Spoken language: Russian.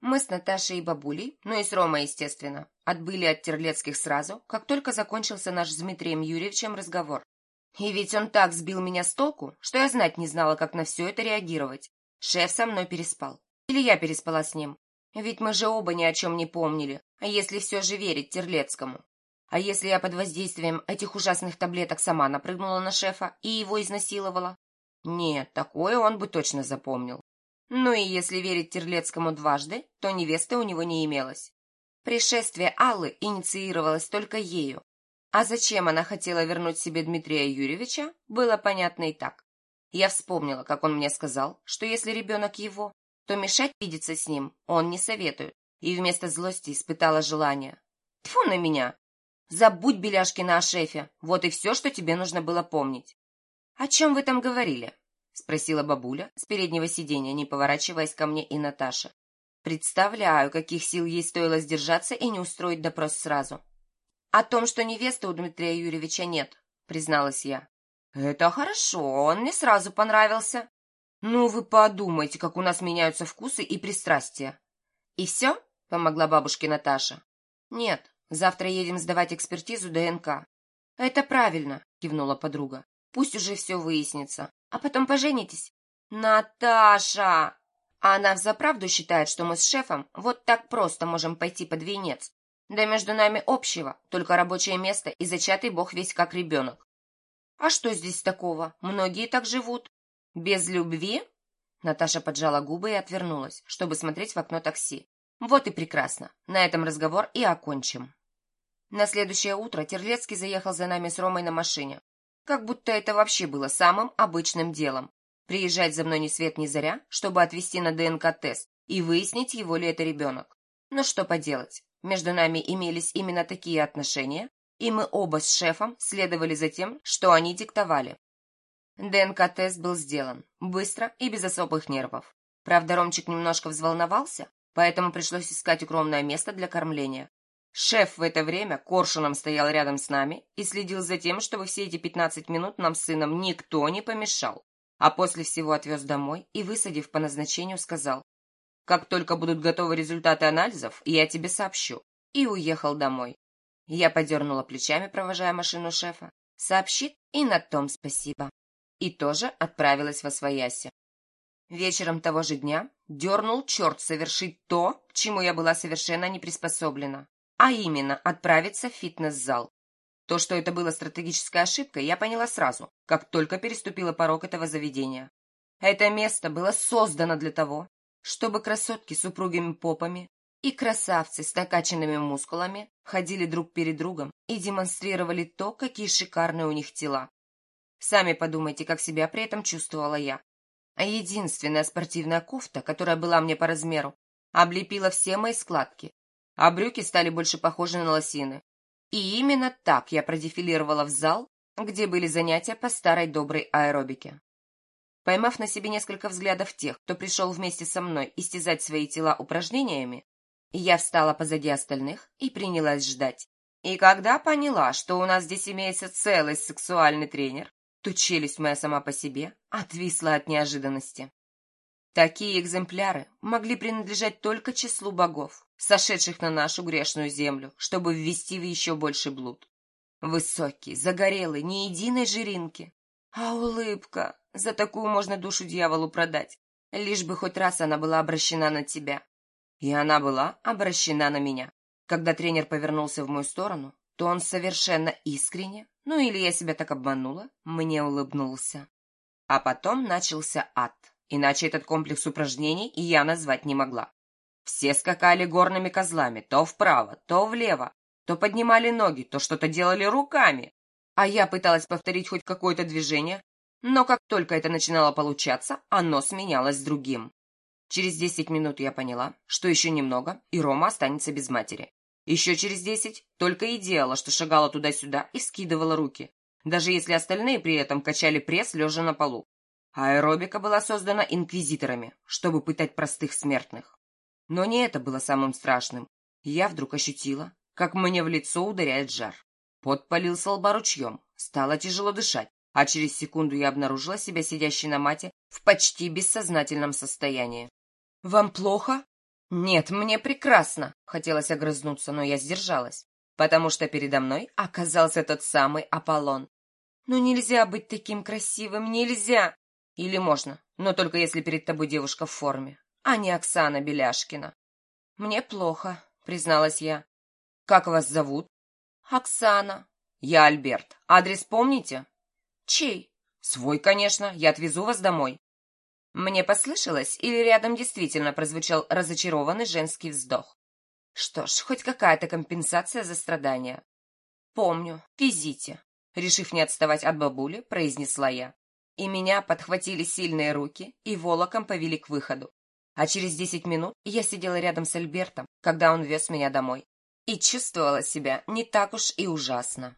Мы с Наташей и бабулей, ну и с Ромой, естественно, отбыли от Терлецких сразу, как только закончился наш с Дмитрием Юрьевичем разговор. И ведь он так сбил меня с толку, что я знать не знала, как на все это реагировать. Шеф со мной переспал. Или я переспала с ним. Ведь мы же оба ни о чем не помнили. А если все же верить Терлецкому? А если я под воздействием этих ужасных таблеток сама напрыгнула на шефа и его изнасиловала? Нет, такое он бы точно запомнил. Ну и если верить Терлецкому дважды, то невесты у него не имелось. Пришествие Аллы инициировалось только ею. А зачем она хотела вернуть себе Дмитрия Юрьевича, было понятно и так. Я вспомнила, как он мне сказал, что если ребенок его, то мешать видеться с ним он не советует, и вместо злости испытала желание. Тьфу на меня! Забудь, Беляшкина, о шефе, вот и все, что тебе нужно было помнить. О чем вы там говорили? Спросила бабуля с переднего сиденья, не поворачиваясь ко мне и Наташе. Представляю, каких сил ей стоило сдержаться и не устроить допрос сразу. О том, что невесты у Дмитрия Юрьевича нет, призналась я. Это хорошо, он мне сразу понравился. Ну, вы подумайте, как у нас меняются вкусы и пристрастия. И все? Помогла бабушке Наташа. Нет, завтра едем сдавать экспертизу ДНК. Это правильно, кивнула подруга. Пусть уже все выяснится. А потом поженитесь. Наташа! А она взаправду считает, что мы с шефом вот так просто можем пойти под венец. Да между нами общего, только рабочее место и зачатый бог весь как ребенок. А что здесь такого? Многие так живут. Без любви? Наташа поджала губы и отвернулась, чтобы смотреть в окно такси. Вот и прекрасно. На этом разговор и окончим. На следующее утро Терлецкий заехал за нами с Ромой на машине. Как будто это вообще было самым обычным делом. Приезжать за мной ни свет ни заря, чтобы отвезти на ДНК-тест и выяснить, его ли это ребенок. Но что поделать, между нами имелись именно такие отношения, и мы оба с шефом следовали за тем, что они диктовали. ДНК-тест был сделан, быстро и без особых нервов. Правда, Ромчик немножко взволновался, поэтому пришлось искать укромное место для кормления. Шеф в это время коршуном стоял рядом с нами и следил за тем, чтобы все эти 15 минут нам с сыном никто не помешал. А после всего отвез домой и, высадив по назначению, сказал, «Как только будут готовы результаты анализов, я тебе сообщу». И уехал домой. Я подернула плечами, провожая машину шефа. Сообщит, и на том спасибо. И тоже отправилась во свояси. Вечером того же дня дернул черт совершить то, к чему я была совершенно не приспособлена, а именно отправиться в фитнес-зал. То, что это была стратегическая ошибка, я поняла сразу, как только переступила порог этого заведения. Это место было создано для того, чтобы красотки с упругими попами и красавцы с накачанными мускулами ходили друг перед другом и демонстрировали то, какие шикарные у них тела. Сами подумайте, как себя при этом чувствовала я. А единственная спортивная кофта, которая была мне по размеру, облепила все мои складки, а брюки стали больше похожи на лосины. И именно так я продефилировала в зал, где были занятия по старой доброй аэробике. Поймав на себе несколько взглядов тех, кто пришел вместе со мной истязать свои тела упражнениями, я встала позади остальных и принялась ждать. И когда поняла, что у нас здесь имеется целый сексуальный тренер, то челюсть моя сама по себе отвисла от неожиданности. Такие экземпляры могли принадлежать только числу богов, сошедших на нашу грешную землю, чтобы ввести в еще больше блуд. Высокий, загорелый, ни единой жиринки. А улыбка! За такую можно душу дьяволу продать, лишь бы хоть раз она была обращена на тебя. И она была обращена на меня. Когда тренер повернулся в мою сторону, то он совершенно искренне, ну или я себя так обманула, мне улыбнулся. А потом начался ад, иначе этот комплекс упражнений я назвать не могла. Все скакали горными козлами, то вправо, то влево, то поднимали ноги, то что-то делали руками. А я пыталась повторить хоть какое-то движение, но как только это начинало получаться, оно сменялось другим. Через десять минут я поняла, что еще немного, и Рома останется без матери. Еще через десять только и делала, что шагала туда-сюда и скидывала руки, даже если остальные при этом качали пресс, лежа на полу. Аэробика была создана инквизиторами, чтобы пытать простых смертных. Но не это было самым страшным. Я вдруг ощутила, как мне в лицо ударяет жар. Пот полился лба ручьем, стало тяжело дышать, а через секунду я обнаружила себя сидящей на мате в почти бессознательном состоянии. «Вам плохо?» Нет, мне прекрасно, хотелось огрызнуться, но я сдержалась, потому что передо мной оказался тот самый Аполлон. Ну нельзя быть таким красивым, нельзя! Или можно, но только если перед тобой девушка в форме, а не Оксана Беляшкина. Мне плохо, призналась я. Как вас зовут? Оксана. Я Альберт. Адрес помните? Чей? Свой, конечно. Я отвезу вас домой. Мне послышалось, или рядом действительно прозвучал разочарованный женский вздох. Что ж, хоть какая-то компенсация за страдания. Помню, везите. Решив не отставать от бабули, произнесла я. И меня подхватили сильные руки и волоком повели к выходу. А через десять минут я сидела рядом с Альбертом, когда он вез меня домой. И чувствовала себя не так уж и ужасно.